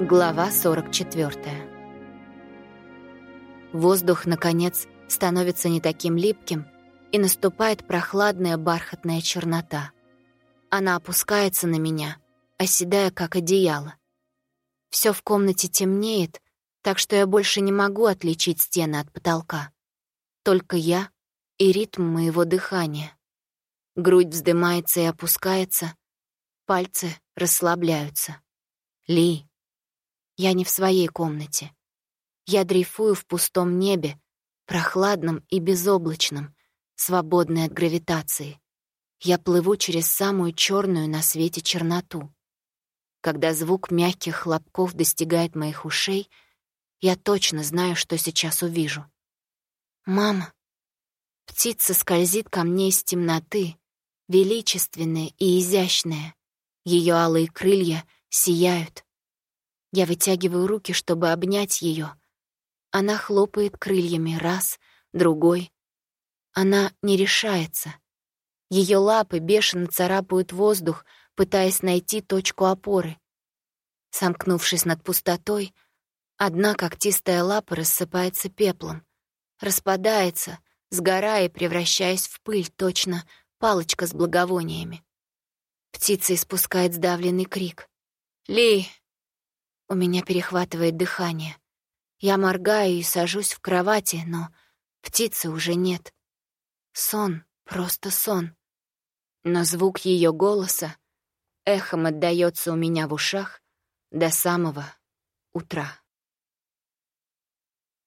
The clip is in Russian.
Глава 44. Воздух, наконец, становится не таким липким, и наступает прохладная бархатная чернота. Она опускается на меня, оседая как одеяло. Все в комнате темнеет, так что я больше не могу отличить стены от потолка. Только я и ритм моего дыхания. Грудь вздымается и опускается, пальцы расслабляются. Ли, я не в своей комнате. Я дрейфую в пустом небе, прохладном и безоблачном, свободной от гравитации. Я плыву через самую черную на свете черноту. Когда звук мягких хлопков достигает моих ушей, я точно знаю, что сейчас увижу. «Мама!» Птица скользит ко мне из темноты, величественная и изящная. Ее алые крылья сияют, я вытягиваю руки, чтобы обнять ее. Она хлопает крыльями раз, другой. Она не решается. Ее лапы бешено царапают воздух, пытаясь найти точку опоры. Сомкнувшись над пустотой, одна когтистая лапа рассыпается пеплом, распадается, сгорая превращаясь в пыль, точно палочка с благовониями. Птица испускает сдавленный крик. «Ли, у меня перехватывает дыхание. Я моргаю и сажусь в кровати, но птицы уже нет. Сон, просто сон. Но звук ее голоса эхом отдаётся у меня в ушах до самого утра.